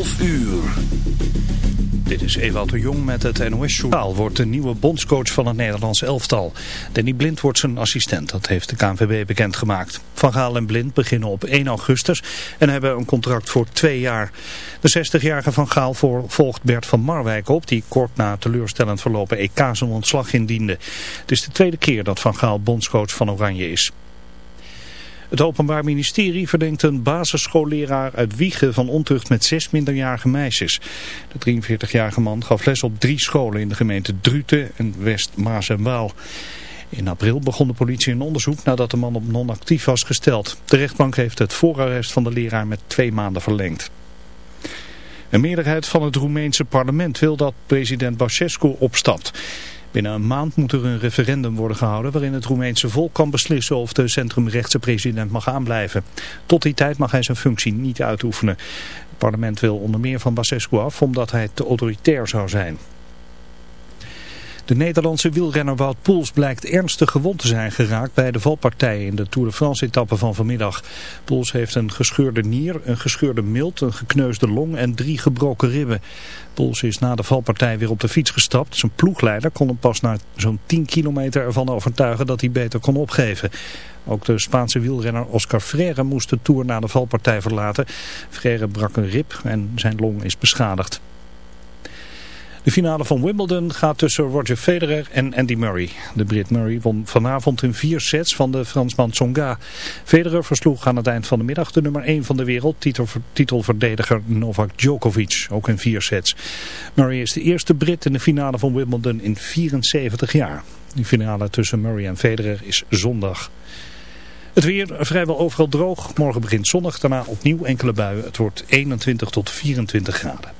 11 uur. Dit is Ewout de Jong met het NOS-journaal. Wordt de nieuwe bondscoach van het Nederlandse elftal. Danny Blind wordt zijn assistent, dat heeft de KNVB bekendgemaakt. Van Gaal en Blind beginnen op 1 augustus en hebben een contract voor twee jaar. De 60-jarige Van Gaal volgt Bert van Marwijk op, die kort na teleurstellend verlopen EK zijn ontslag indiende. Het is de tweede keer dat Van Gaal bondscoach van Oranje is. Het Openbaar Ministerie verdenkt een basisschoolleraar uit Wiegen van ontucht met zes minderjarige meisjes. De 43-jarige man gaf les op drie scholen in de gemeente Druten en West Maas en Waal. In april begon de politie een onderzoek nadat de man op non-actief was gesteld. De rechtbank heeft het voorarrest van de leraar met twee maanden verlengd. Een meerderheid van het Roemeense parlement wil dat president Basescu opstapt. Binnen een maand moet er een referendum worden gehouden waarin het Roemeense volk kan beslissen of de centrumrechtse president mag aanblijven. Tot die tijd mag hij zijn functie niet uitoefenen. Het parlement wil onder meer van Basescu af omdat hij te autoritair zou zijn. De Nederlandse wielrenner Wout Poels blijkt ernstig gewond te zijn geraakt bij de valpartij in de Tour de France etappe van vanmiddag. Poels heeft een gescheurde nier, een gescheurde milt, een gekneusde long en drie gebroken ribben. Poels is na de valpartij weer op de fiets gestapt. Zijn ploegleider kon hem pas na zo'n 10 kilometer ervan overtuigen dat hij beter kon opgeven. Ook de Spaanse wielrenner Oscar Freire moest de Tour na de valpartij verlaten. Freire brak een rib en zijn long is beschadigd. De finale van Wimbledon gaat tussen Roger Federer en Andy Murray. De Brit Murray won vanavond in vier sets van de Fransman Tsonga. Federer versloeg aan het eind van de middag de nummer 1 van de wereld, titelverdediger Novak Djokovic, ook in vier sets. Murray is de eerste Brit in de finale van Wimbledon in 74 jaar. De finale tussen Murray en Federer is zondag. Het weer vrijwel overal droog. Morgen begint zonnig, daarna opnieuw enkele buien. Het wordt 21 tot 24 graden.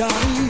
Johnny.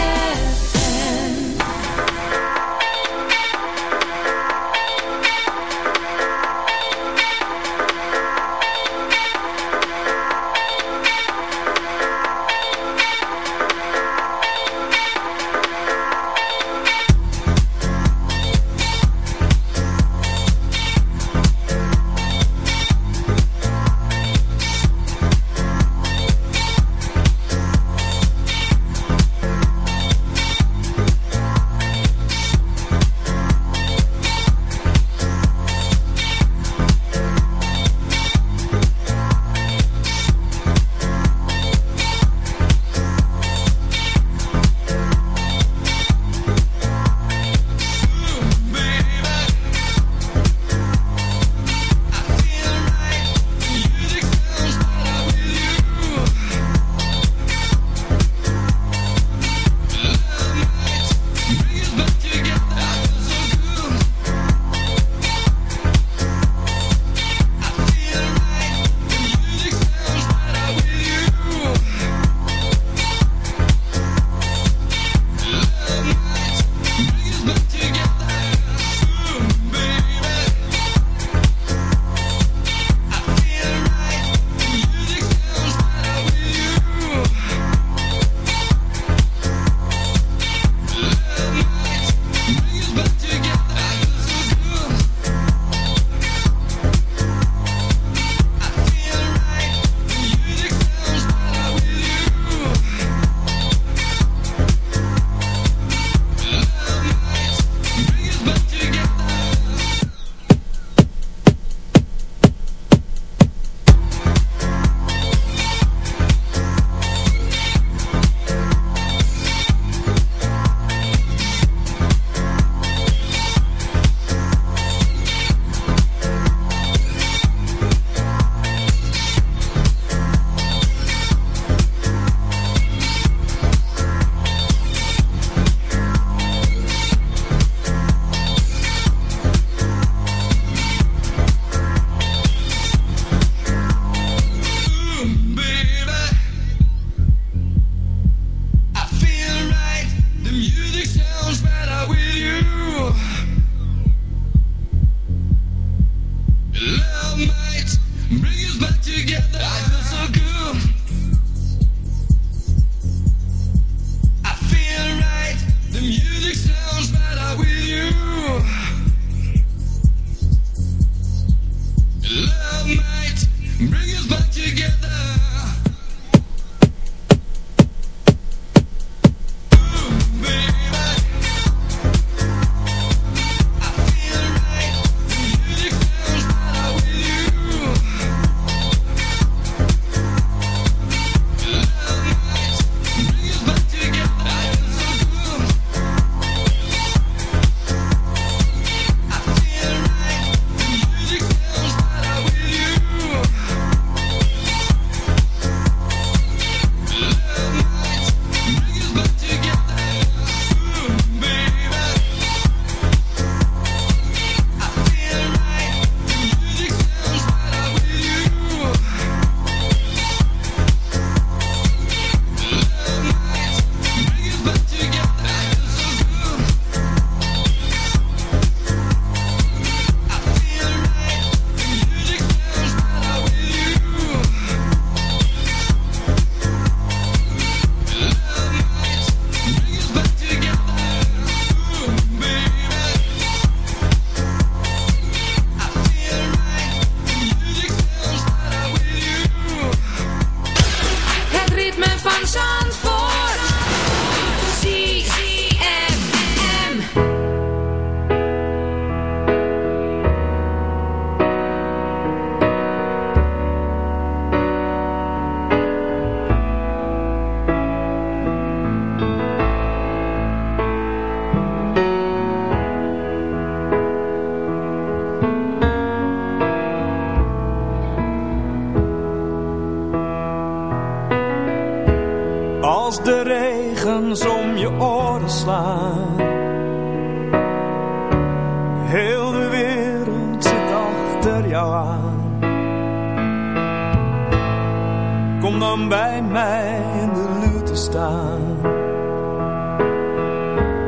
Mij in de lute staan.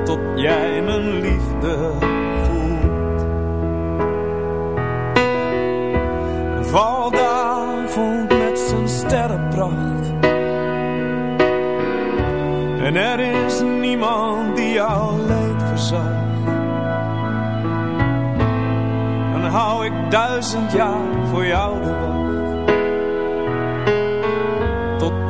Tot jij mijn liefde voelt. De avond met zijn sterrenpracht en er is niemand die jou leed verzacht. Dan hou ik duizend jaar voor jou de wacht.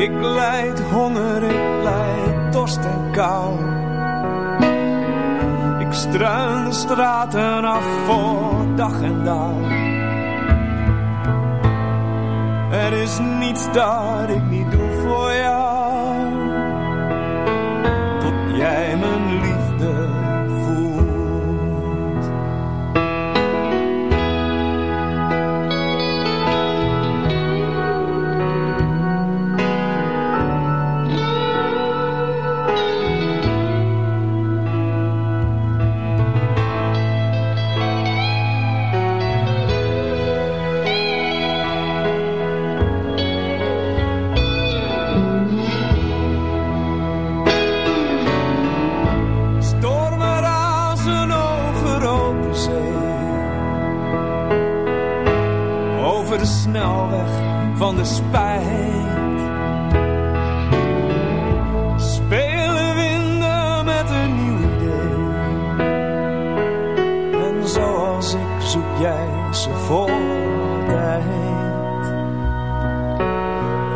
Ik leid honger, ik leid dorst en kou. Ik struin de straten af voor dag en dag. Er is niets dat ik niet doe over zee. Over de snelweg van de spijt. Spelen winden met een nieuw idee. En zoals ik zoek jij ze voor altijd.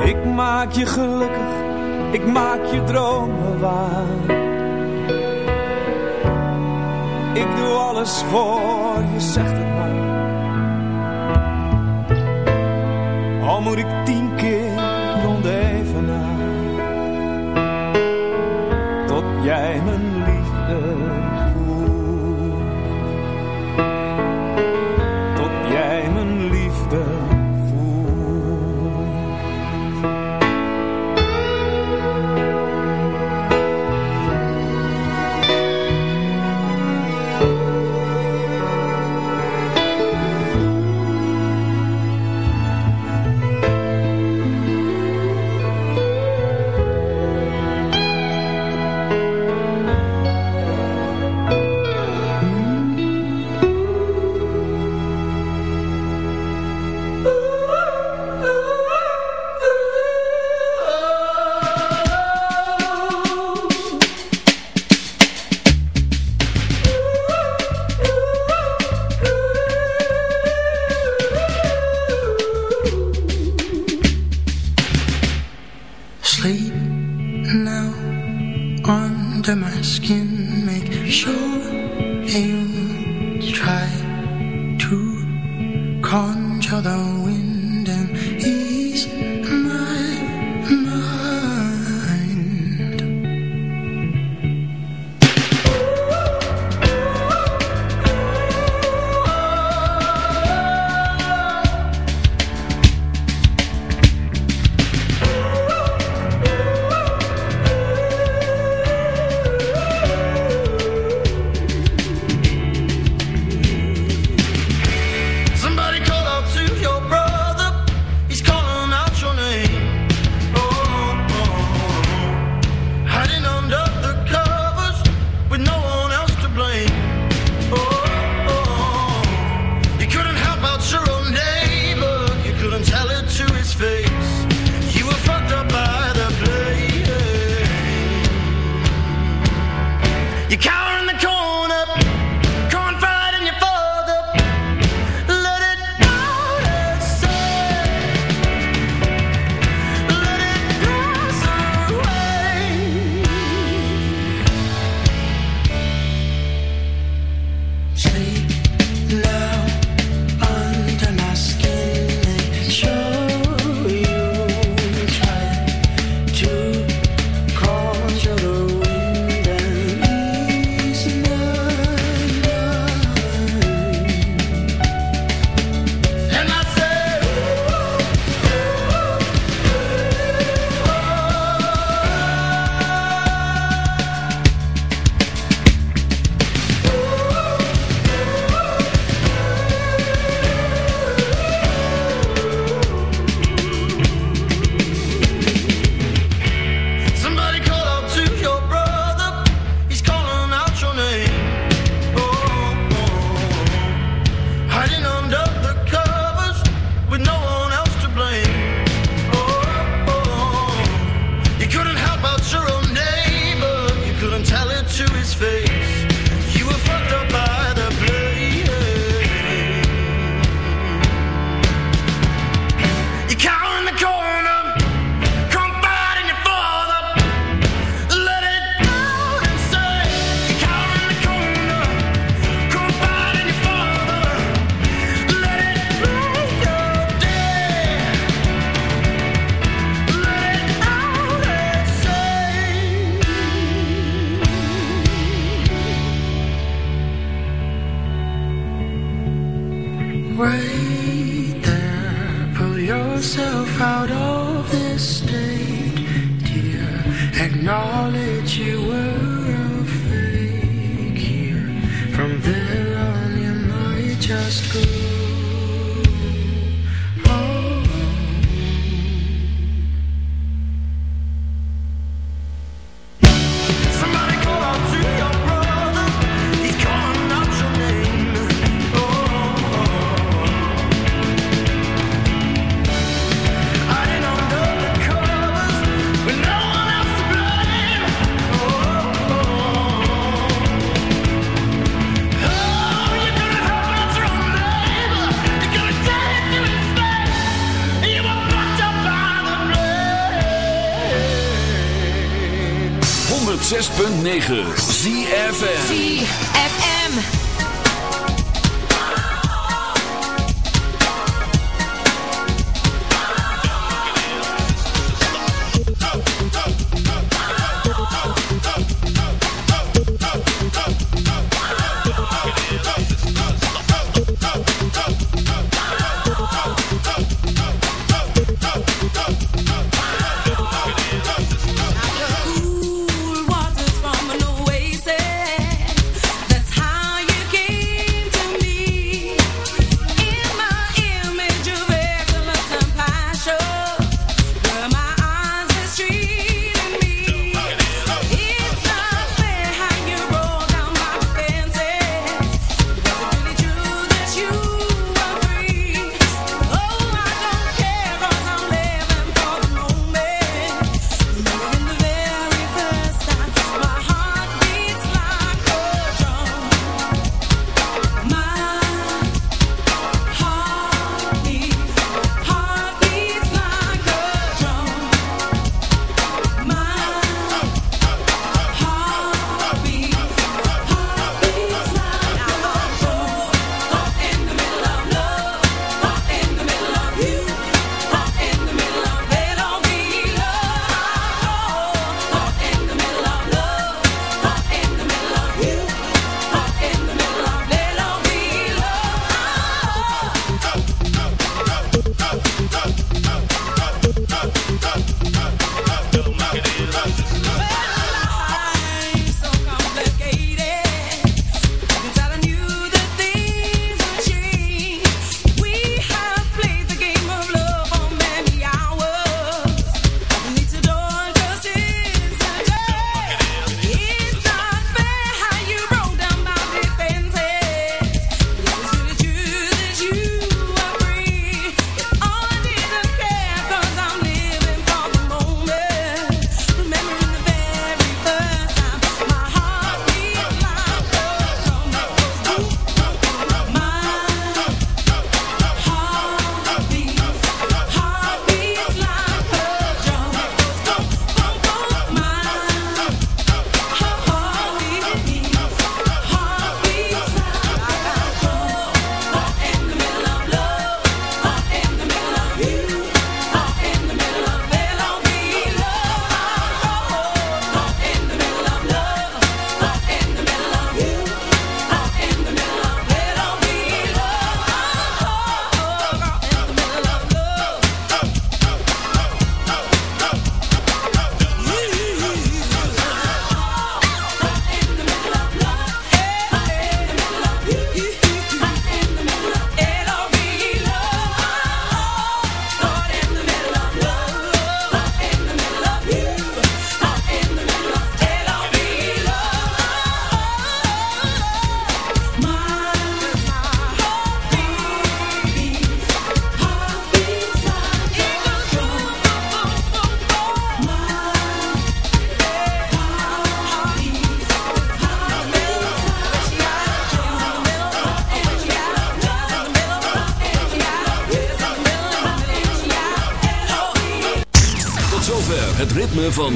Ik maak je gelukkig, ik maak je dromen waar. Ik doe alles voor je, zegt het maar. Al moet ik tien keer rond even na. Tot jij mijn